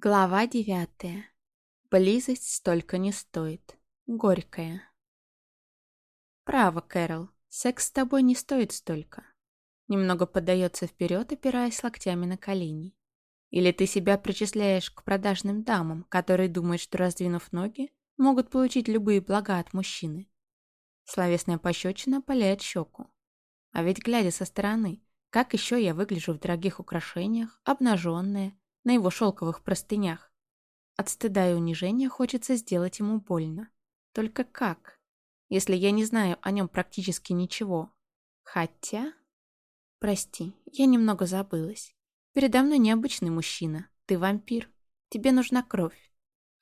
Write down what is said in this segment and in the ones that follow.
Глава девятая. Близость столько не стоит. Горькая. Право, Кэрол. Секс с тобой не стоит столько. Немного поддается вперед, опираясь локтями на колени. Или ты себя причисляешь к продажным дамам, которые думают, что, раздвинув ноги, могут получить любые блага от мужчины. Словесная пощечина паляет щеку. А ведь, глядя со стороны, как еще я выгляжу в дорогих украшениях, обнаженная, на его шелковых простынях. От стыда и унижения хочется сделать ему больно. Только как? Если я не знаю о нем практически ничего. Хотя... Прости, я немного забылась. Передо мной необычный мужчина. Ты вампир. Тебе нужна кровь.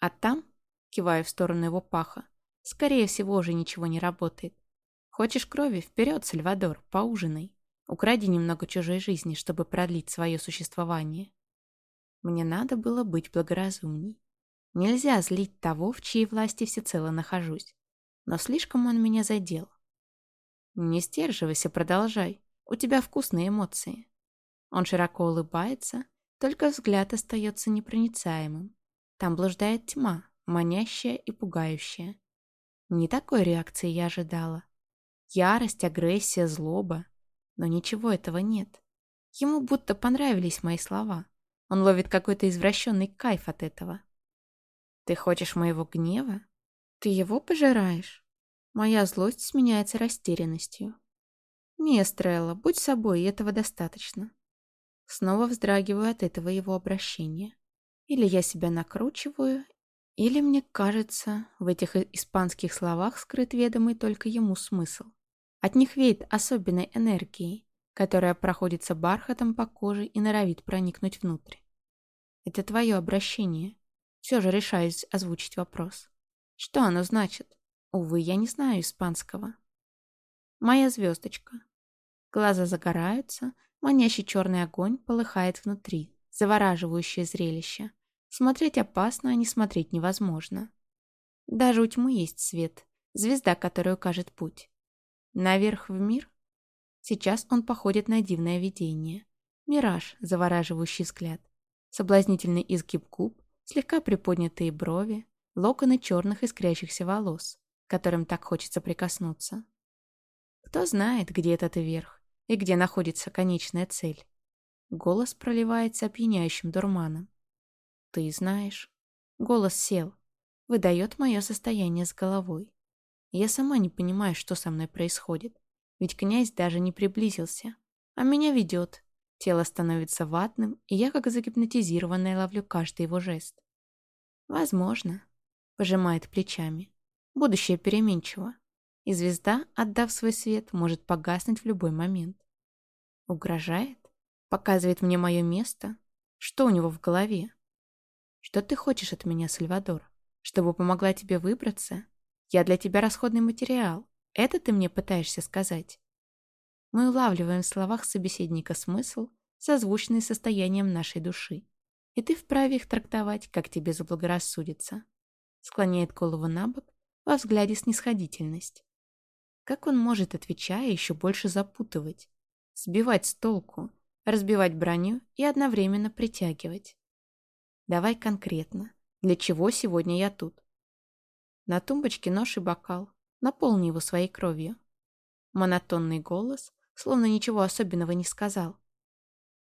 А там, кивая в сторону его паха, скорее всего, уже ничего не работает. Хочешь крови? Вперед, Сальвадор, поужинай. Укради немного чужой жизни, чтобы продлить свое существование. Мне надо было быть благоразумней. Нельзя злить того, в чьей власти всецело нахожусь. Но слишком он меня задел. Не сдерживайся, продолжай. У тебя вкусные эмоции. Он широко улыбается, только взгляд остается непроницаемым. Там блуждает тьма, манящая и пугающая. Не такой реакции я ожидала. Ярость, агрессия, злоба. Но ничего этого нет. Ему будто понравились мои слова. Он ловит какой-то извращенный кайф от этого. Ты хочешь моего гнева? Ты его пожираешь? Моя злость сменяется растерянностью. Не, Эстрелла, будь собой, и этого достаточно. Снова вздрагиваю от этого его обращения. Или я себя накручиваю, или мне кажется, в этих испанских словах скрыт ведомый только ему смысл. От них веет особенной энергией, которая проходится бархатом по коже и норовит проникнуть внутрь. Это твое обращение. Все же решаюсь озвучить вопрос. Что оно значит? Увы, я не знаю испанского. Моя звездочка. Глаза загораются, манящий черный огонь полыхает внутри, завораживающее зрелище. Смотреть опасно, а не смотреть невозможно. Даже у тьмы есть свет, звезда, которая укажет путь. Наверх в мир Сейчас он походит на дивное видение. Мираж, завораживающий взгляд. Соблазнительный изгиб губ, слегка приподнятые брови, локоны черных искрящихся волос, которым так хочется прикоснуться. Кто знает, где этот верх и где находится конечная цель. Голос проливается опьяняющим дурманом. Ты знаешь. Голос сел. Выдает мое состояние с головой. Я сама не понимаю, что со мной происходит. Ведь князь даже не приблизился. А меня ведет. Тело становится ватным, и я, как загипнотизированная, ловлю каждый его жест. Возможно. Пожимает плечами. Будущее переменчиво. И звезда, отдав свой свет, может погаснуть в любой момент. Угрожает? Показывает мне мое место? Что у него в голове? Что ты хочешь от меня, Сальвадор? Чтобы помогла тебе выбраться? Я для тебя расходный материал. Это ты мне пытаешься сказать? Мы улавливаем в словах собеседника смысл, созвучный состоянием нашей души. И ты вправе их трактовать, как тебе заблагорассудится. Склоняет голову на бок, во взгляде снисходительность. Как он может, отвечая, еще больше запутывать? Сбивать с толку, разбивать броню и одновременно притягивать. Давай конкретно. Для чего сегодня я тут? На тумбочке нож и бокал. Наполни его своей кровью. Монотонный голос, словно ничего особенного не сказал.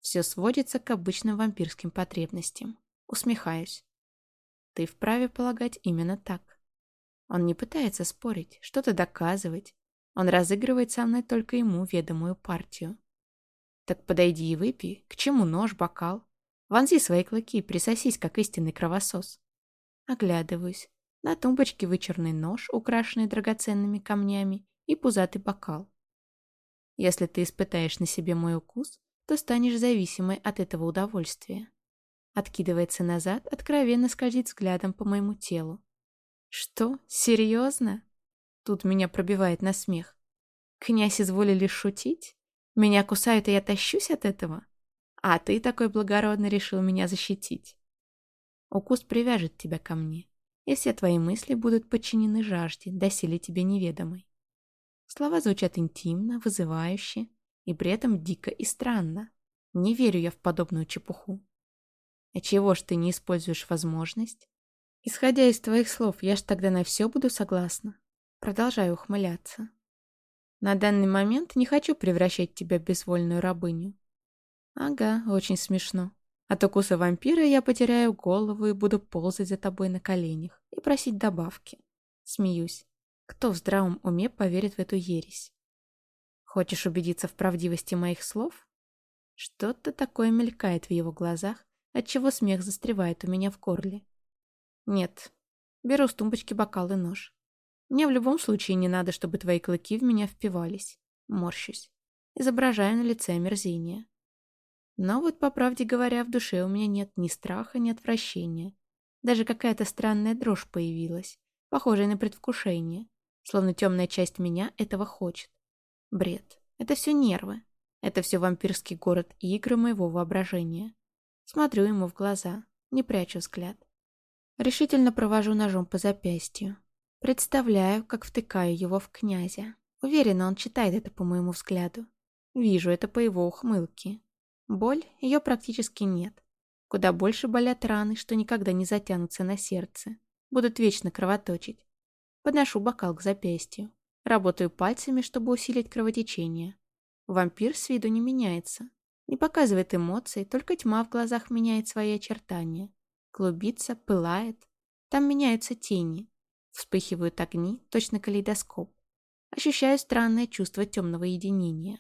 Все сводится к обычным вампирским потребностям. Усмехаюсь. Ты вправе полагать именно так. Он не пытается спорить, что-то доказывать. Он разыгрывает со мной только ему ведомую партию. Так подойди и выпей. К чему нож, бокал? Вонзи свои клыки, присосись, как истинный кровосос. Оглядываюсь. На тумбочке вычурный нож, украшенный драгоценными камнями, и пузатый бокал. Если ты испытаешь на себе мой укус, то станешь зависимой от этого удовольствия. Откидывается назад, откровенно скользит взглядом по моему телу. Что? Серьезно? Тут меня пробивает на смех. Князь изволили шутить? Меня кусают, и я тащусь от этого? А ты такой благородно решил меня защитить. Укус привяжет тебя ко мне и все твои мысли будут подчинены жажде, доселе тебе неведомой. Слова звучат интимно, вызывающе и при этом дико и странно. Не верю я в подобную чепуху. А чего ж ты не используешь возможность? Исходя из твоих слов, я ж тогда на все буду согласна. Продолжаю ухмыляться. На данный момент не хочу превращать тебя в безвольную рабыню. Ага, очень смешно. От укуса вампира я потеряю голову и буду ползать за тобой на коленях и просить добавки. Смеюсь. Кто в здравом уме поверит в эту ересь? Хочешь убедиться в правдивости моих слов? Что-то такое мелькает в его глазах, отчего смех застревает у меня в горле. Нет. Беру с тумбочки бокал и нож. Мне в любом случае не надо, чтобы твои клыки в меня впивались. Морщусь. Изображаю на лице омерзение. Но вот, по правде говоря, в душе у меня нет ни страха, ни отвращения. Даже какая-то странная дрожь появилась, похожая на предвкушение, словно темная часть меня этого хочет. Бред. Это все нервы. Это все вампирский город и игры моего воображения. Смотрю ему в глаза, не прячу взгляд. Решительно провожу ножом по запястью. Представляю, как втыкаю его в князя. Уверена, он читает это по моему взгляду. Вижу это по его ухмылке. Боль, ее практически нет. Куда больше болят раны, что никогда не затянутся на сердце. Будут вечно кровоточить. Подношу бокал к запястью. Работаю пальцами, чтобы усилить кровотечение. Вампир с виду не меняется. Не показывает эмоций, только тьма в глазах меняет свои очертания. Клубится, пылает. Там меняются тени. Вспыхивают огни, точно калейдоскоп. Ощущаю странное чувство темного единения.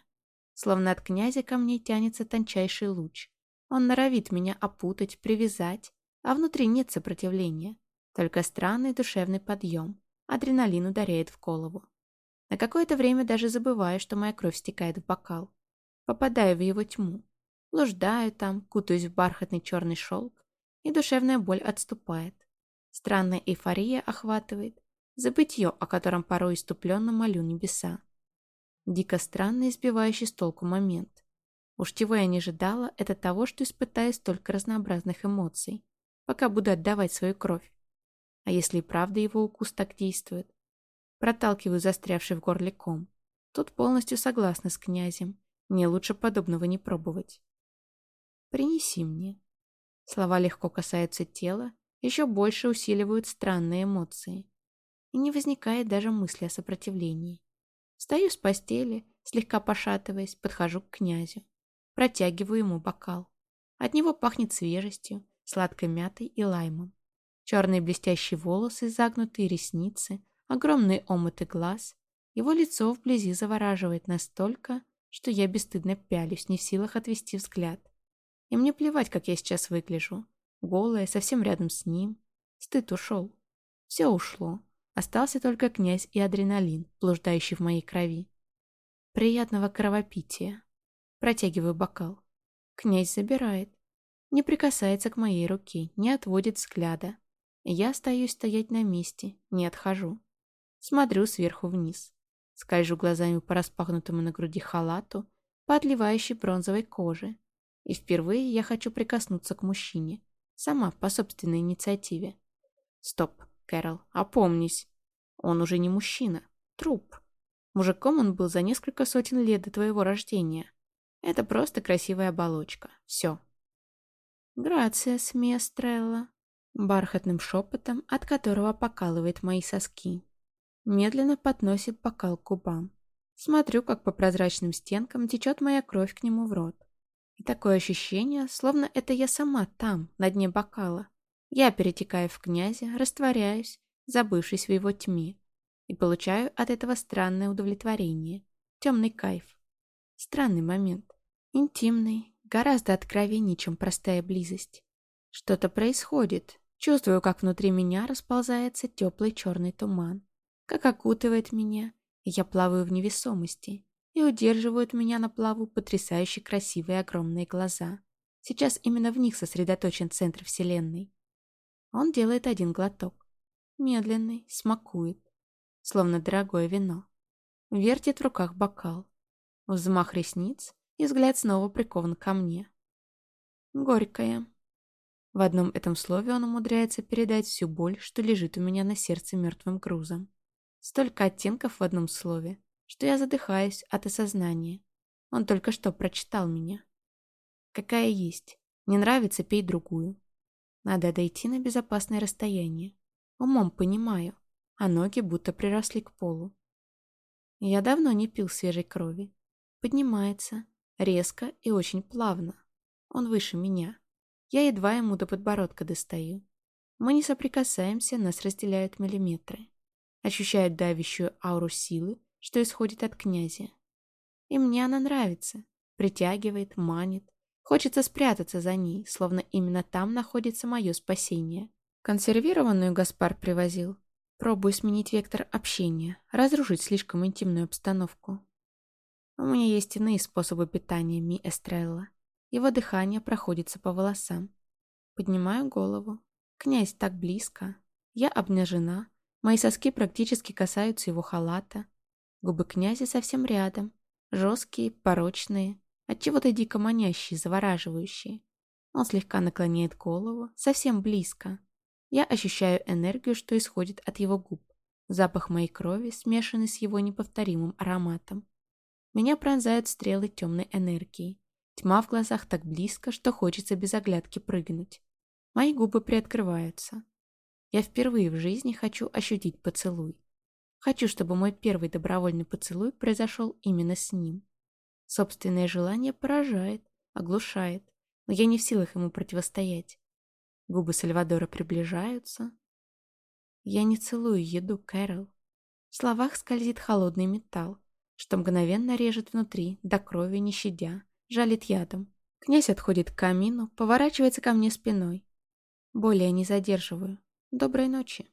Словно от князя ко мне тянется тончайший луч. Он норовит меня опутать, привязать, а внутри нет сопротивления. Только странный душевный подъем. Адреналин ударяет в голову. На какое-то время даже забываю, что моя кровь стекает в бокал. Попадаю в его тьму. Блуждаю там, кутаюсь в бархатный черный шелк, и душевная боль отступает. Странная эйфория охватывает, забытье, о котором порой иступленно молю небеса. Дико странный, избивающий с толку момент. Уж чего я не ожидала, это того, что испытаю столько разнообразных эмоций, пока буду отдавать свою кровь. А если и правда его укус так действует? Проталкиваю застрявший в горле ком. Тут полностью согласна с князем. Мне лучше подобного не пробовать. «Принеси мне». Слова легко касаются тела, еще больше усиливают странные эмоции. И не возникает даже мысли о сопротивлении. Стою с постели, слегка пошатываясь, подхожу к князю. Протягиваю ему бокал. От него пахнет свежестью, сладкой мятой и лаймом. Черные блестящие волосы, загнутые ресницы, огромные омыты глаз. Его лицо вблизи завораживает настолько, что я бесстыдно пялюсь, не в силах отвести взгляд. И мне плевать, как я сейчас выгляжу. Голая, совсем рядом с ним. Стыд ушел. Все ушло. Остался только князь и адреналин, блуждающий в моей крови. Приятного кровопития. Протягиваю бокал. Князь забирает. Не прикасается к моей руке, не отводит взгляда. Я остаюсь стоять на месте, не отхожу. Смотрю сверху вниз. Скольжу глазами по распахнутому на груди халату, по отливающей бронзовой коже. И впервые я хочу прикоснуться к мужчине. Сама, по собственной инициативе. Стоп. Кэрол, опомнись. Он уже не мужчина. Труп. Мужиком он был за несколько сотен лет до твоего рождения. Это просто красивая оболочка. Все. Грация, сместрелла. Бархатным шепотом, от которого покалывает мои соски. Медленно подносит бокал к губам. Смотрю, как по прозрачным стенкам течет моя кровь к нему в рот. И такое ощущение, словно это я сама там, на дне бокала. Я перетекаю в князя, растворяюсь, забывшись в его тьме, и получаю от этого странное удовлетворение, темный кайф. Странный момент. Интимный, гораздо откровеннее, чем простая близость. Что-то происходит. Чувствую, как внутри меня расползается теплый черный туман, как окутывает меня, я плаваю в невесомости, и удерживают меня на плаву потрясающе красивые огромные глаза. Сейчас именно в них сосредоточен центр Вселенной. Он делает один глоток. Медленный, смакует. Словно дорогое вино. Вертит в руках бокал. Взмах ресниц, и взгляд снова прикован ко мне. Горькое. В одном этом слове он умудряется передать всю боль, что лежит у меня на сердце мертвым грузом. Столько оттенков в одном слове, что я задыхаюсь от осознания. Он только что прочитал меня. Какая есть, Не нравится, пей другую. Надо дойти на безопасное расстояние. Умом понимаю, а ноги будто приросли к полу. Я давно не пил свежей крови. Поднимается, резко и очень плавно. Он выше меня. Я едва ему до подбородка достаю. Мы не соприкасаемся, нас разделяют миллиметры. Ощущаю давящую ауру силы, что исходит от князя. И мне она нравится. Притягивает, манит. Хочется спрятаться за ней, словно именно там находится мое спасение. Консервированную Гаспар привозил. Пробую сменить вектор общения, разрушить слишком интимную обстановку. У меня есть иные способы питания, Ми Эстрелла. Его дыхание проходится по волосам. Поднимаю голову. Князь так близко. Я обнажена. Мои соски практически касаются его халата. Губы князя совсем рядом. Жесткие, порочные, отчего-то дико манящие, завораживающие. Он слегка наклоняет голову, совсем близко. Я ощущаю энергию, что исходит от его губ. Запах моей крови, смешанный с его неповторимым ароматом. Меня пронзают стрелы темной энергии. Тьма в глазах так близко, что хочется без оглядки прыгнуть. Мои губы приоткрываются. Я впервые в жизни хочу ощутить поцелуй. Хочу, чтобы мой первый добровольный поцелуй произошел именно с ним. Собственное желание поражает, оглушает, но я не в силах ему противостоять. Губы Сальвадора приближаются. Я не целую еду, Кэрол. В словах скользит холодный металл что мгновенно режет внутри, до крови не щадя, жалит ядом. Князь отходит к камину, поворачивается ко мне спиной. Более не задерживаю. Доброй ночи.